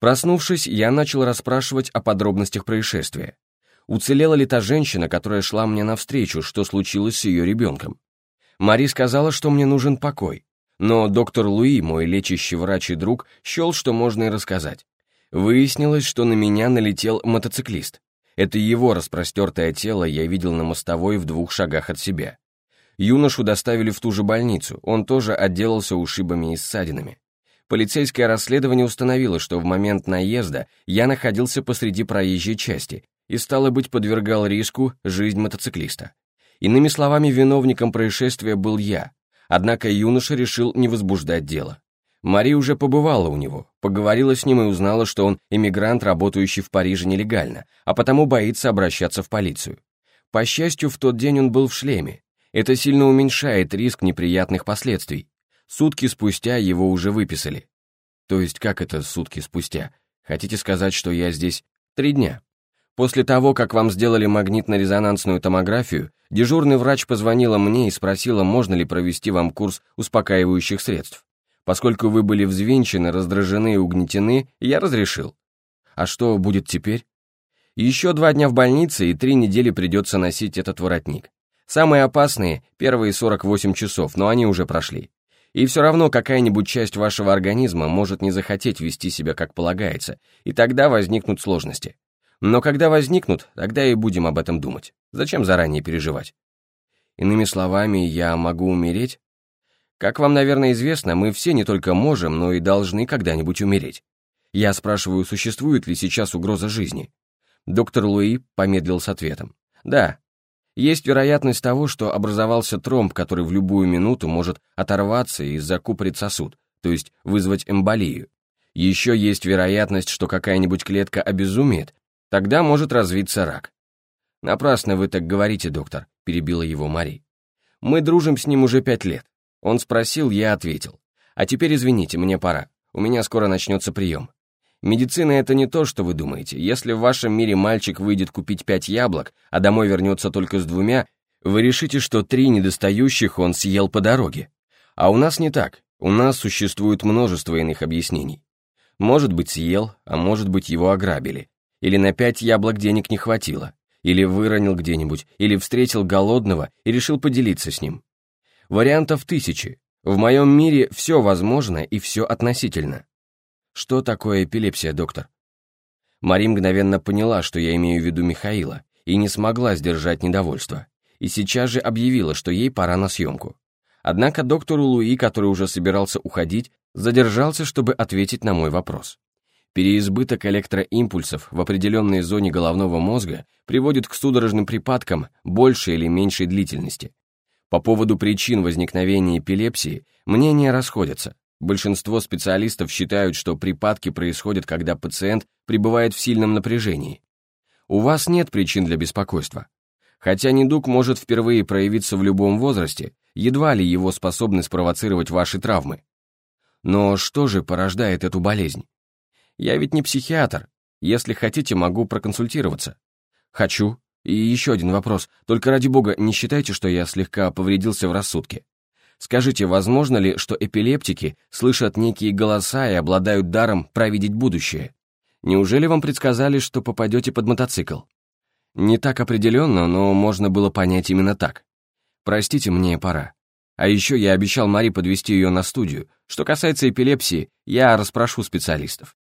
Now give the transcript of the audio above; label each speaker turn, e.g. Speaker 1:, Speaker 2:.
Speaker 1: Проснувшись, я начал расспрашивать о подробностях происшествия. Уцелела ли та женщина, которая шла мне навстречу, что случилось с ее ребенком? Мари сказала, что мне нужен покой. Но доктор Луи, мой лечащий врач и друг, счел, что можно и рассказать. Выяснилось, что на меня налетел мотоциклист. Это его распростертое тело я видел на мостовой в двух шагах от себя. Юношу доставили в ту же больницу, он тоже отделался ушибами и ссадинами. Полицейское расследование установило, что в момент наезда я находился посреди проезжей части и, стало быть, подвергал риску жизнь мотоциклиста. Иными словами, виновником происшествия был я, однако юноша решил не возбуждать дело. Мари уже побывала у него, поговорила с ним и узнала, что он эмигрант, работающий в Париже нелегально, а потому боится обращаться в полицию. По счастью, в тот день он был в шлеме. Это сильно уменьшает риск неприятных последствий. Сутки спустя его уже выписали. То есть как это сутки спустя? Хотите сказать, что я здесь три дня? После того, как вам сделали магнитно-резонансную томографию, дежурный врач позвонила мне и спросила, можно ли провести вам курс успокаивающих средств. Поскольку вы были взвинчены, раздражены и угнетены, я разрешил. А что будет теперь? Еще два дня в больнице и три недели придется носить этот воротник. Самые опасные — первые 48 часов, но они уже прошли. И все равно какая-нибудь часть вашего организма может не захотеть вести себя как полагается, и тогда возникнут сложности. Но когда возникнут, тогда и будем об этом думать. Зачем заранее переживать? Иными словами, я могу умереть? Как вам, наверное, известно, мы все не только можем, но и должны когда-нибудь умереть. Я спрашиваю, существует ли сейчас угроза жизни? Доктор Луи помедлил с ответом. Да, есть вероятность того, что образовался тромб, который в любую минуту может оторваться и закупорить сосуд, то есть вызвать эмболию. Еще есть вероятность, что какая-нибудь клетка обезумеет, тогда может развиться рак. «Напрасно вы так говорите, доктор», — перебила его Мари. «Мы дружим с ним уже пять лет. Он спросил, я ответил. А теперь извините, мне пора. У меня скоро начнется прием. Медицина — это не то, что вы думаете. Если в вашем мире мальчик выйдет купить пять яблок, а домой вернется только с двумя, вы решите, что три недостающих он съел по дороге. А у нас не так. У нас существует множество иных объяснений. Может быть, съел, а может быть, его ограбили. Или на пять яблок денег не хватило. Или выронил где-нибудь, или встретил голодного и решил поделиться с ним. Вариантов тысячи. В моем мире все возможно и все относительно. Что такое эпилепсия, доктор? Мари мгновенно поняла, что я имею в виду Михаила, и не смогла сдержать недовольство, и сейчас же объявила, что ей пора на съемку. Однако доктору Луи, который уже собирался уходить, задержался, чтобы ответить на мой вопрос. Переизбыток электроимпульсов в определенной зоне головного мозга приводит к судорожным припадкам большей или меньшей длительности. По поводу причин возникновения эпилепсии мнения расходятся. Большинство специалистов считают, что припадки происходят, когда пациент пребывает в сильном напряжении. У вас нет причин для беспокойства. Хотя недуг может впервые проявиться в любом возрасте, едва ли его способны спровоцировать ваши травмы. Но что же порождает эту болезнь? Я ведь не психиатр. Если хотите, могу проконсультироваться. Хочу. И еще один вопрос. Только ради бога, не считайте, что я слегка повредился в рассудке. Скажите, возможно ли, что эпилептики слышат некие голоса и обладают даром провидеть будущее? Неужели вам предсказали, что попадете под мотоцикл? Не так определенно, но можно было понять именно так. Простите, мне пора. А еще я обещал Мари подвести ее на студию. Что касается эпилепсии, я расспрошу специалистов.